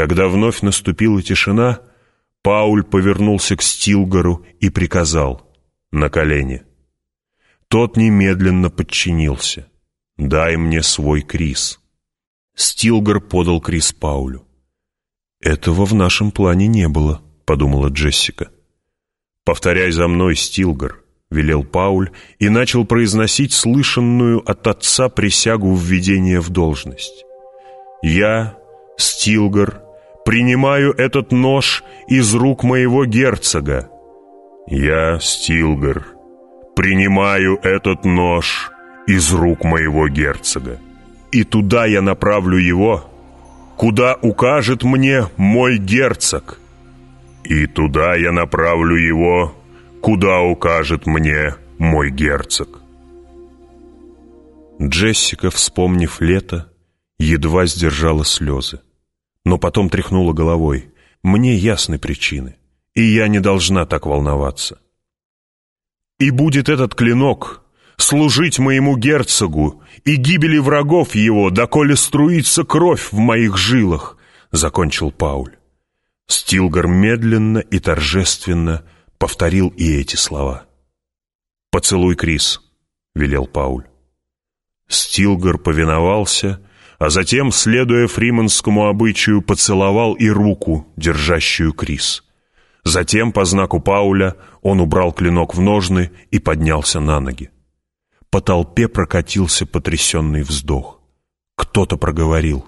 Когда вновь наступила тишина, Пауль повернулся к Стилгару и приказал «На колени». Тот немедленно подчинился. «Дай мне свой Крис». Стилгар подал Крис Паулю. «Этого в нашем плане не было», — подумала Джессика. «Повторяй за мной, Стилгар», — велел Пауль и начал произносить слышанную от отца присягу введения в должность. «Я, Стилгар, принимаю этот нож из рук моего герцога. Я, Стилгар, принимаю этот нож из рук моего герцога. И туда я направлю его, куда укажет мне мой герцог. И туда я направлю его, куда укажет мне мой герцог. Джессика, вспомнив лето, едва сдержала слезы но потом тряхнула головой. «Мне ясны причины, и я не должна так волноваться». «И будет этот клинок служить моему герцогу и гибели врагов его, доколе струится кровь в моих жилах», — закончил Пауль. Стилгар медленно и торжественно повторил и эти слова. «Поцелуй, Крис», — велел Пауль. Стилгар повиновался а затем, следуя фриманскому обычаю, поцеловал и руку, держащую Крис. Затем, по знаку Пауля, он убрал клинок в ножны и поднялся на ноги. По толпе прокатился потрясенный вздох. Кто-то проговорил.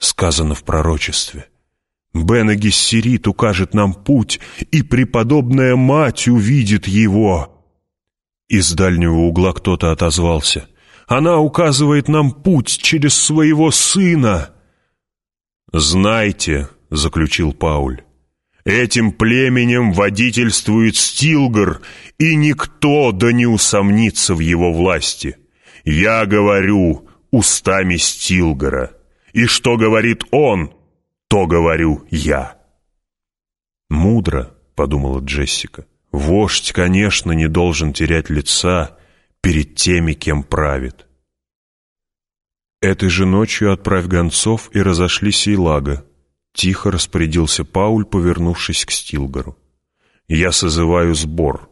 Сказано в пророчестве. Бен Гессерит укажет нам путь, и преподобная мать увидит его. Из дальнего угла кто-то отозвался — она указывает нам путь через своего сына». «Знайте», — заключил Пауль, — «этим племенем водительствует Стилгар, и никто да не усомнится в его власти. Я говорю устами Стилгара, и что говорит он, то говорю я». «Мудро», — подумала Джессика, — «вождь, конечно, не должен терять лица, перед теми, кем правит. Этой же ночью отправь гонцов и разошли Сейлага. Тихо распорядился Пауль, повернувшись к Стилгару. Я созываю сбор.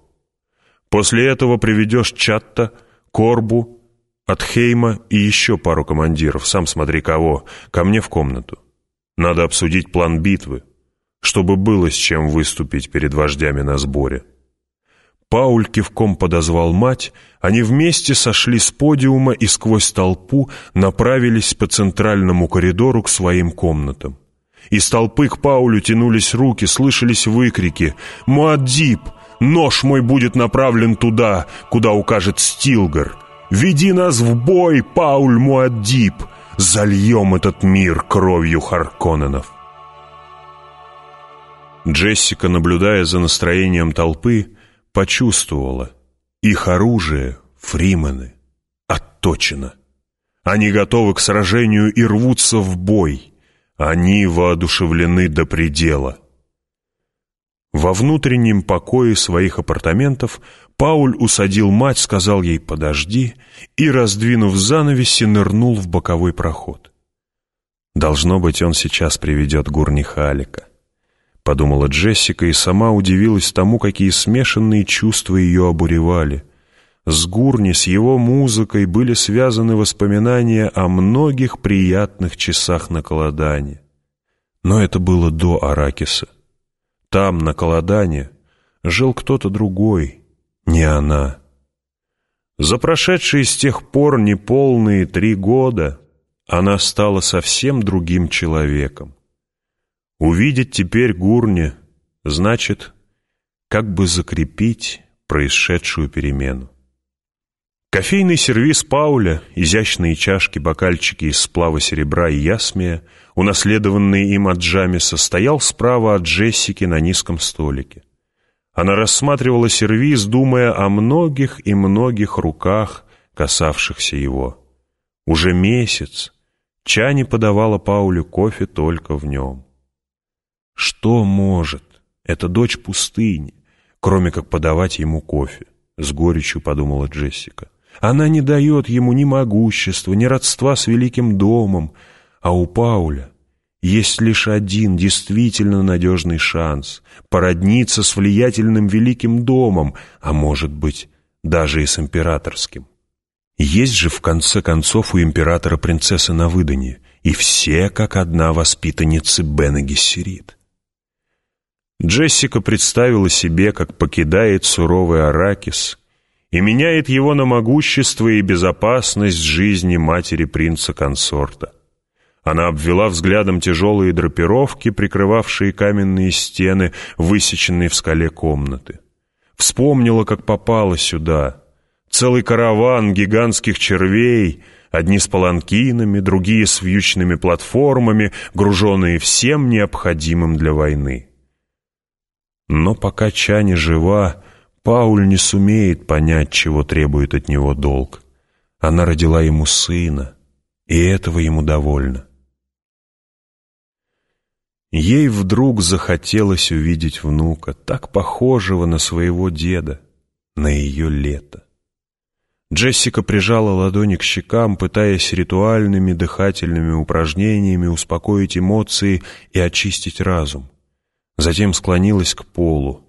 После этого приведешь Чатта, Корбу, Атхейма и еще пару командиров, сам смотри кого, ко мне в комнату. Надо обсудить план битвы, чтобы было с чем выступить перед вождями на сборе. Пауль кивком подозвал мать, они вместе сошли с подиума и сквозь толпу направились по центральному коридору к своим комнатам. Из толпы к Паулю тянулись руки, слышались выкрики «Муаддиб! Нож мой будет направлен туда, куда укажет Стилгар! Веди нас в бой, Пауль Муаддиб! Зальем этот мир кровью Харконненов!» Джессика, наблюдая за настроением толпы, почувствовала, их оружие, фримены, отточено. Они готовы к сражению и рвутся в бой. Они воодушевлены до предела. Во внутреннем покое своих апартаментов Пауль усадил мать, сказал ей «подожди» и, раздвинув занавеси, нырнул в боковой проход. Должно быть, он сейчас приведет Гурнихалика. — подумала Джессика и сама удивилась тому, какие смешанные чувства ее обуревали. С Гурни, с его музыкой были связаны воспоминания о многих приятных часах на Колодане. Но это было до Аракиса. Там, на Колодане, жил кто-то другой, не она. За прошедшие с тех пор неполные три года она стала совсем другим человеком. Увидеть теперь Гурни значит как бы закрепить происшедшую перемену. Кофейный сервиз Пауля, изящные чашки, бокальчики из сплава серебра и ясмия, унаследованные им от Джамиса, стоял справа от Джессики на низком столике. Она рассматривала сервиз, думая о многих и многих руках, касавшихся его. Уже месяц Чани подавала Паулю кофе только в нем. Что может эта дочь пустыни, кроме как подавать ему кофе? С горечью подумала Джессика. Она не дает ему ни могущества, ни родства с великим домом, а у Пауля Есть лишь один действительно надежный шанс — породниться с влиятельным великим домом, а может быть, даже и с императорским. Есть же, в конце концов, у императора принцесса на выданье, и все, как одна, воспитанницы Бена Гессерит. Джессика представила себе, как покидает суровый Аракис и меняет его на могущество и безопасность жизни матери принца-консорта. Она обвела взглядом тяжелые драпировки, прикрывавшие каменные стены, высеченные в скале комнаты. Вспомнила, как попала сюда. Целый караван гигантских червей, одни с паланкинами, другие с вьючными платформами, груженные всем необходимым для войны. Но пока Чани жива, Пауль не сумеет понять, чего требует от него долг. Она родила ему сына, и этого ему довольно. Ей вдруг захотелось увидеть внука, так похожего на своего деда, на ее лето. Джессика прижала ладони к щекам, пытаясь ритуальными дыхательными упражнениями успокоить эмоции и очистить разум. Затем склонилась к полу.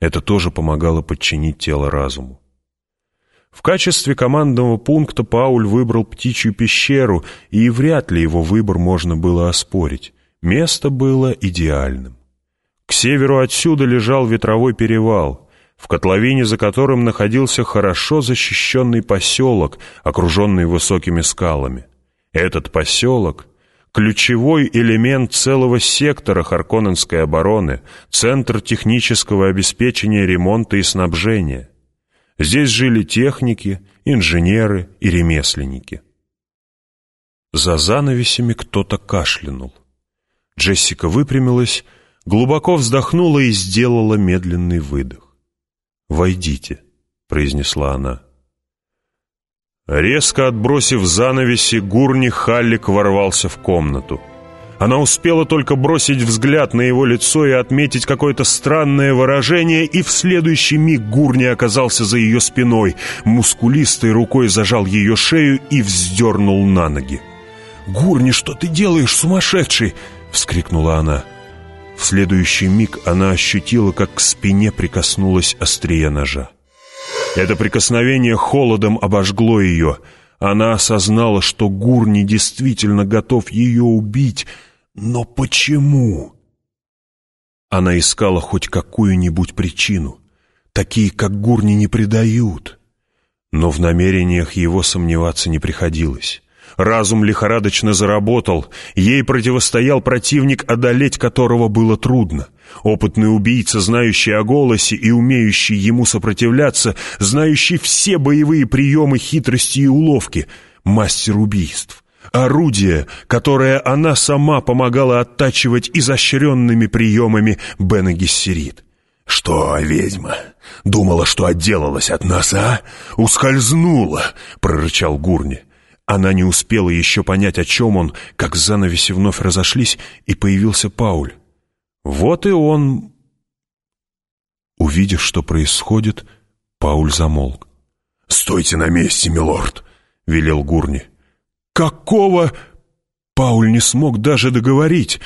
Это тоже помогало подчинить тело разуму. В качестве командного пункта Пауль выбрал птичью пещеру, и вряд ли его выбор можно было оспорить. Место было идеальным. К северу отсюда лежал ветровой перевал, в котловине за которым находился хорошо защищенный поселок, окруженный высокими скалами. Этот поселок — ключевой элемент целого сектора Харконненской обороны, центр технического обеспечения ремонта и снабжения. Здесь жили техники, инженеры и ремесленники. За занавесями кто-то кашлянул. Джессика выпрямилась, глубоко вздохнула и сделала медленный выдох. «Войдите», — произнесла она. Резко отбросив занавеси, Гурни Халлик ворвался в комнату. Она успела только бросить взгляд на его лицо и отметить какое-то странное выражение, и в следующий миг Гурни оказался за ее спиной, мускулистой рукой зажал ее шею и вздернул на ноги. «Гурни, что ты делаешь, сумасшедший?» — вскрикнула она. В следующий миг она ощутила, как к спине прикоснулась острие ножа. Это прикосновение холодом обожгло ее. Она осознала, что Гурни действительно готов ее убить. Но почему? Она искала хоть какую-нибудь причину. Такие, как Гурни, не предают. Но в намерениях его сомневаться не приходилось. Разум лихорадочно заработал, ей противостоял противник, одолеть которого было трудно. Опытный убийца, знающий о голосе и умеющий ему сопротивляться, знающий все боевые приемы, хитрости и уловки, мастер убийств. Орудие, которое она сама помогала оттачивать изощренными приемами Бена Гессерит. «Что, ведьма, думала, что отделалась от нас, а? Ускользнула!» — прорычал Гурни. Она не успела еще понять, о чем он, как занавеси вновь разошлись, и появился Пауль. Вот и он... Увидев, что происходит, Пауль замолк. «Стойте на месте, милорд!» — велел Гурни. «Какого...» Пауль не смог даже договорить,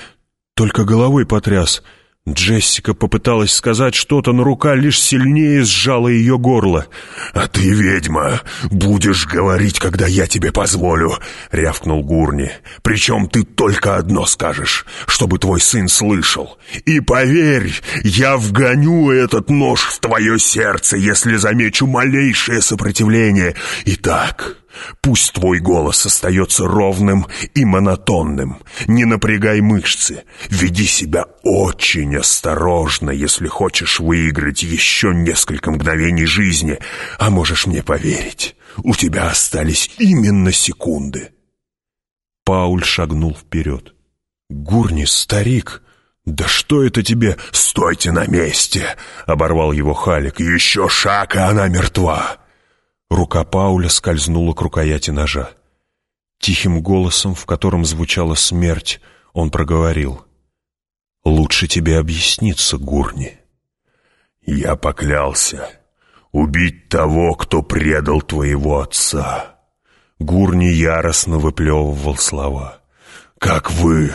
только головой потряс — Джессика попыталась сказать что-то, но рука лишь сильнее сжала ее горло. «А ты, ведьма, будешь говорить, когда я тебе позволю», — рявкнул Гурни. «Причем ты только одно скажешь, чтобы твой сын слышал. И поверь, я вгоню этот нож в твое сердце, если замечу малейшее сопротивление. Итак...» Пусть твой голос остается ровным и монотонным. Не напрягай мышцы. Веди себя очень осторожно, если хочешь выиграть еще несколько мгновений жизни. А можешь мне поверить, у тебя остались именно секунды. Пауль шагнул вперед. «Гурни, старик, да что это тебе? Стойте на месте!» — оборвал его Халик. «Еще шаг, и она мертва!» Рука Пауля скользнула к рукояти ножа. Тихим голосом, в котором звучала смерть, он проговорил. «Лучше тебе объясниться, Гурни». «Я поклялся убить того, кто предал твоего отца». Гурни яростно выплевывал слова. «Как вы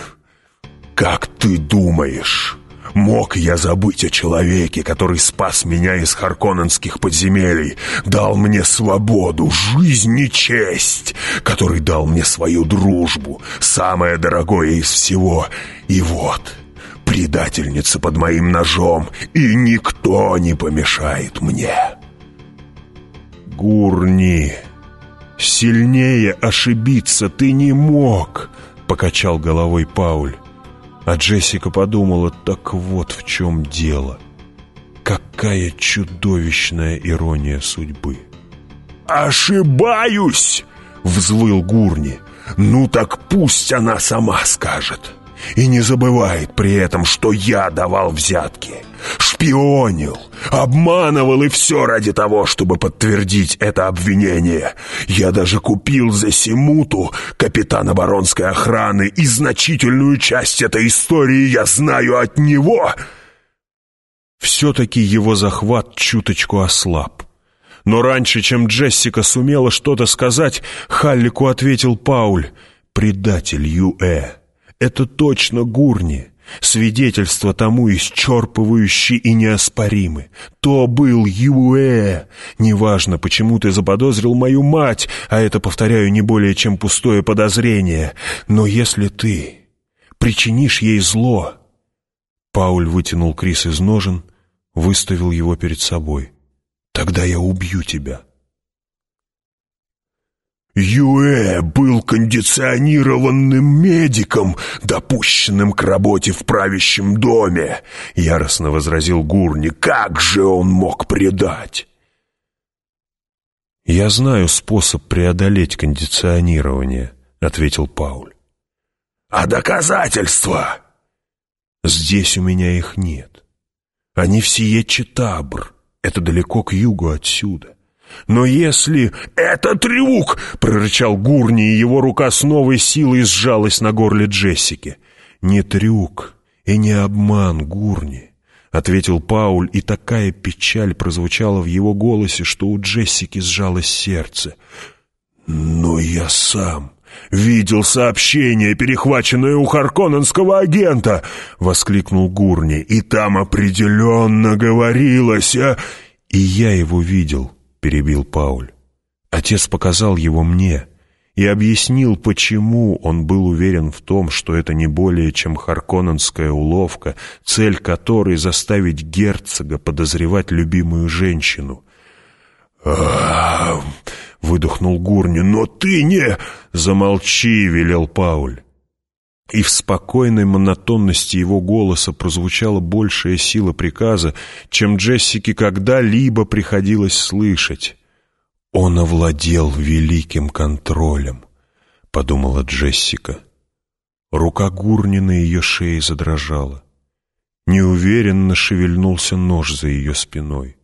как ты думаешь, мог я забыть о человеке, который спас меня из харконненских подземелий, дал мне свободу, жизнь и честь, который дал мне свою дружбу, самое дорогое из всего, и вот...» предательница под моим ножом, и никто не помешает мне. Гурни, сильнее ошибиться ты не мог, покачал головой Пауль. А Джессика подумала, так вот в чем дело. Какая чудовищная ирония судьбы. «Ошибаюсь!» — взвыл Гурни. «Ну так пусть она сама скажет!» И не забывает при этом, что я давал взятки. Шпионил, обманывал и все ради того, чтобы подтвердить это обвинение. Я даже купил за Симуту, капитана баронской охраны, и значительную часть этой истории я знаю от него. Все-таки его захват чуточку ослаб. Но раньше, чем Джессика сумела что-то сказать, Халлику ответил Пауль, предатель Юэ. Это точно Гурни. Свидетельства тому исчерпывающие и неоспоримы. То был Юэ. Неважно, почему ты заподозрил мою мать, а это, повторяю, не более чем пустое подозрение. Но если ты причинишь ей зло... Пауль вытянул Крис из ножен, выставил его перед собой. «Тогда я убью тебя». Юэ был кондиционированным медиком, допущенным к работе в правящем доме, яростно возразил Гурни. Как же он мог предать? Я знаю способ преодолеть кондиционирование, ответил Пауль. А доказательства? Здесь у меня их нет. Они в Сие-Читабр. Это далеко к югу отсюда. «Но если...» «Это трюк!» — прорычал Гурни, и его рука с новой силой сжалась на горле Джессики. «Не трюк и не обман, Гурни», — ответил Пауль, и такая печаль прозвучала в его голосе, что у Джессики сжалось сердце. «Но я сам...» «Видел сообщение, перехваченное у Харконненского агента!» — воскликнул Гурни. «И там определенно говорилось, а...» «И я его видел», — перебил Пауль. Отец показал его мне и объяснил, почему он был уверен в том, что это не более чем харконненская уловка, цель которой заставить герцога подозревать любимую женщину. выдохнул Гурни. «Но ты не...» «Замолчи!» — велел Пауль. И в спокойной монотонности его голоса прозвучала большая сила приказа, чем Джессике когда-либо приходилось слышать. «Он овладел великим контролем», — подумала Джессика. Рука Гурни на ее шее задрожала. Неуверенно шевельнулся нож за ее спиной.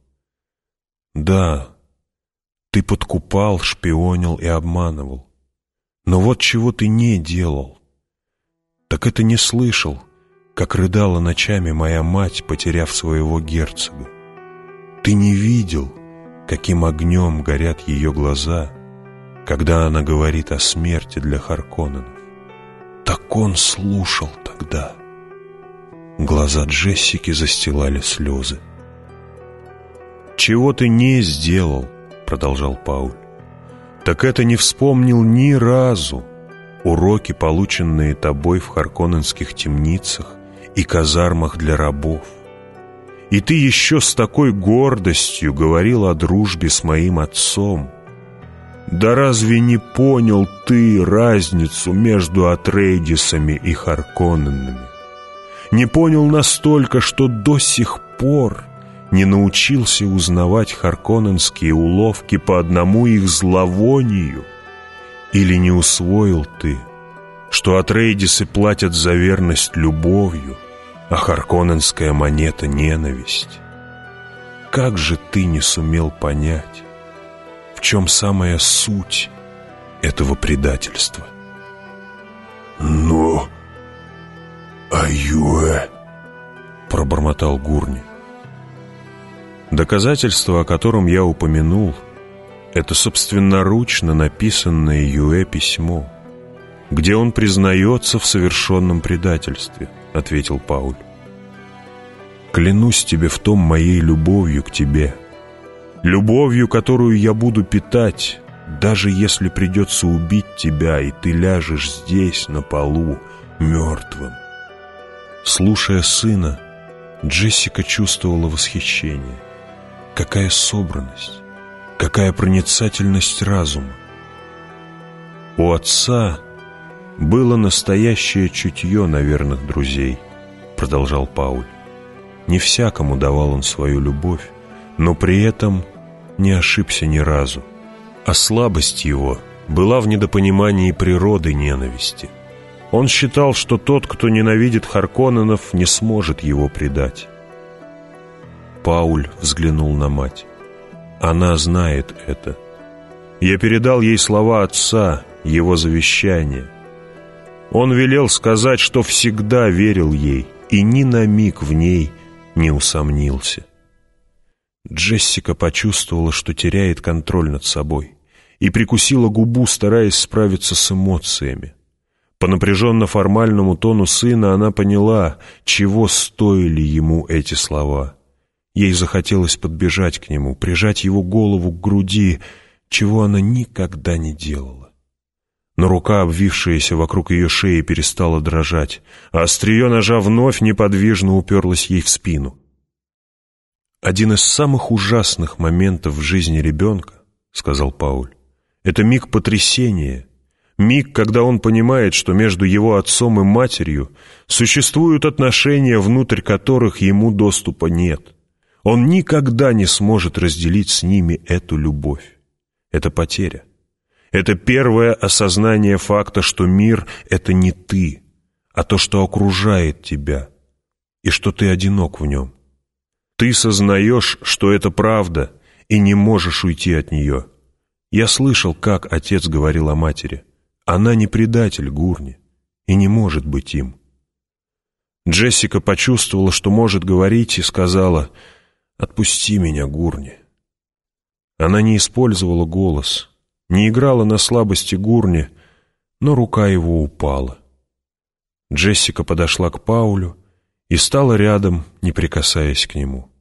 «Да, ты подкупал, шпионил и обманывал. Но вот чего ты не делал так это не слышал, как рыдала ночами моя мать, потеряв своего герцога. Ты не видел, каким огнем горят ее глаза, когда она говорит о смерти для Харконненов. Так он слушал тогда. Глаза Джессики застилали слезы. «Чего ты не сделал?» — продолжал Пауль. «Так это не вспомнил ни разу, уроки, полученные тобой в харконненских темницах и казармах для рабов. И ты еще с такой гордостью говорил о дружбе с моим отцом. Да разве не понял ты разницу между Атрейдисами и Харконненами? Не понял настолько, что до сих пор не научился узнавать харконненские уловки по одному их зловонию — или не усвоил ты, что Атрейдисы платят за верность любовью, а Харконненская монета — ненависть? Как же ты не сумел понять, в чем самая суть этого предательства? «Ну, Аюэ!» — пробормотал Гурни. Доказательство, о котором я упомянул — это собственноручно написанное Юэ письмо. где он признается в совершенном предательстве», — ответил Пауль. «Клянусь тебе в том моей любовью к тебе, любовью, которую я буду питать, даже если придется убить тебя, и ты ляжешь здесь, на полу, мертвым». Слушая сына, Джессика чувствовала восхищение. Какая собранность, какая проницательность разума. У отца было настоящее чутье на верных друзей, продолжал Пауль. Не всякому давал он свою любовь, но при этом не ошибся ни разу. А слабость его была в недопонимании природы ненависти. Он считал, что тот, кто ненавидит Харконненов, не сможет его предать. Пауль взглянул на мать. Она знает это. Я передал ей слова отца, его завещание. Он велел сказать, что всегда верил ей и ни на миг в ней не усомнился. Джессика почувствовала, что теряет контроль над собой, и прикусила губу, стараясь справиться с эмоциями. По напряженно-формальному тону сына она поняла, чего стоили ему эти слова. Ей захотелось подбежать к нему, прижать его голову к груди, чего она никогда не делала. Но рука, обвившаяся вокруг ее шеи, перестала дрожать, а острие ножа вновь неподвижно уперлось ей в спину. «Один из самых ужасных моментов в жизни ребенка, — сказал Пауль, — это миг потрясения, миг, когда он понимает, что между его отцом и матерью существуют отношения, внутрь которых ему доступа нет. Он никогда не сможет разделить с ними эту любовь. Это потеря. Это первое осознание факта, что мир — это не ты, а то, что окружает тебя, и что ты одинок в нем. Ты сознаешь, что это правда, и не можешь уйти от нее. Я слышал, как отец говорил о матери. Она не предатель Гурни и не может быть им. Джессика почувствовала, что может говорить, и сказала «Отпусти меня, Гурни». Она не использовала голос — не играла на слабости Гурни, но рука его упала. Джессика подошла к Паулю и стала рядом, не прикасаясь к нему.